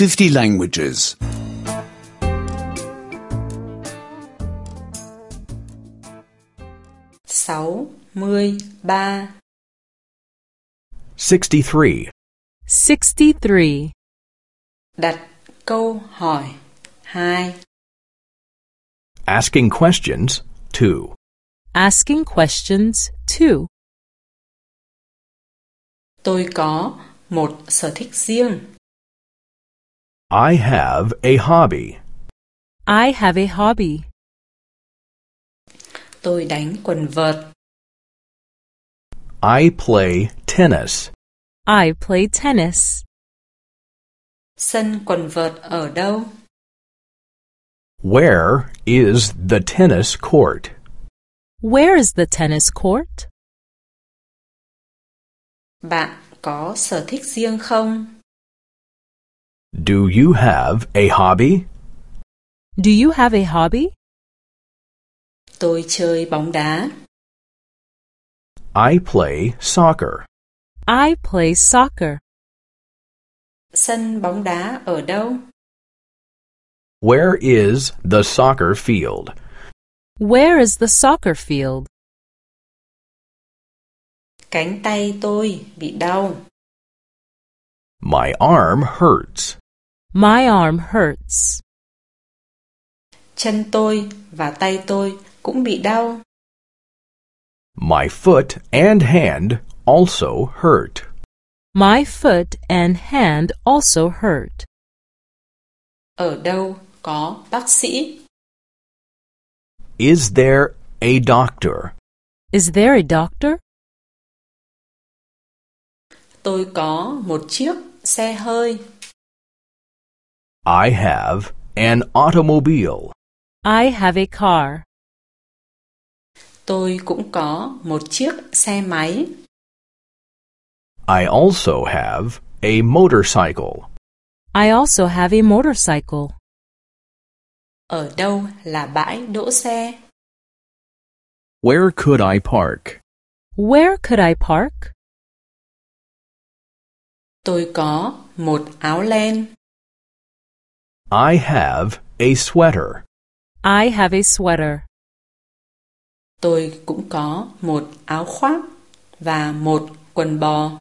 50 languages. 63 63. 63. Đặt câu hỏi 2 Asking questions 2. Asking questions 2. Tôi có một sở thích riêng. I have a hobby. I have a hobby. Tôi đánh quần vợt. I play tennis. I play tennis. Sân quần vợt ở đâu? Where is the tennis court? Where is the tennis court? Bạn có sở thích riêng không? Do you have a hobby? Do you have a hobby? Tôi chơi bóng đá. I play soccer. I play soccer. Sân bóng đá ở đâu? Where is the soccer field? Where is the soccer field? Cánh tay tôi bị đau. My arm hurts. My arm hurts. Chân tôi và tay tôi cũng bị đau. My foot and hand also hurt. My foot and hand also hurt. Ở đâu có bác sĩ? Is there a doctor? Is there a doctor? Tôi có một chiếc xe hơi. I have an automobile. I have a car. Tôi cũng có một chiếc xe máy. I also have a motorcycle. I also have a motorcycle. Ở đâu là bãi đỗ xe? Where could I park? Where could I park? Tôi có một áo len. I have a sweater. I have a sweater. Tôi cũng có một áo khoác và một quần bò.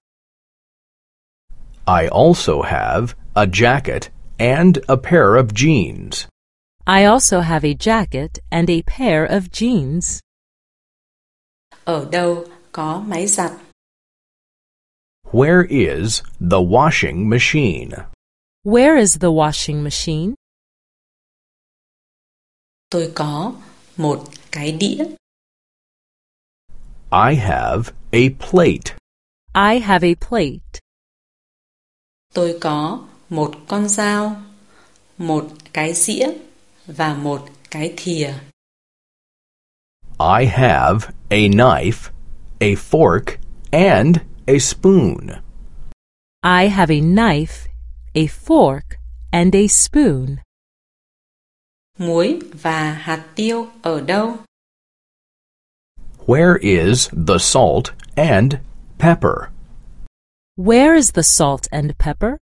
I also have a jacket and a pair of jeans. I also have a jacket and a pair of jeans. Ở đâu có máy giặt? Where is the washing machine? Where is the washing machine? Tôi có một cái đĩa. I have a plate. I have a plate. Tôi có một con dao, một cái dĩa và một cái thìa. I have a knife, a fork, and a spoon. I have a knife, a fork, and a spoon. Muối và hạt tiêu ở đâu? Where is the salt and pepper? Where is the salt and pepper?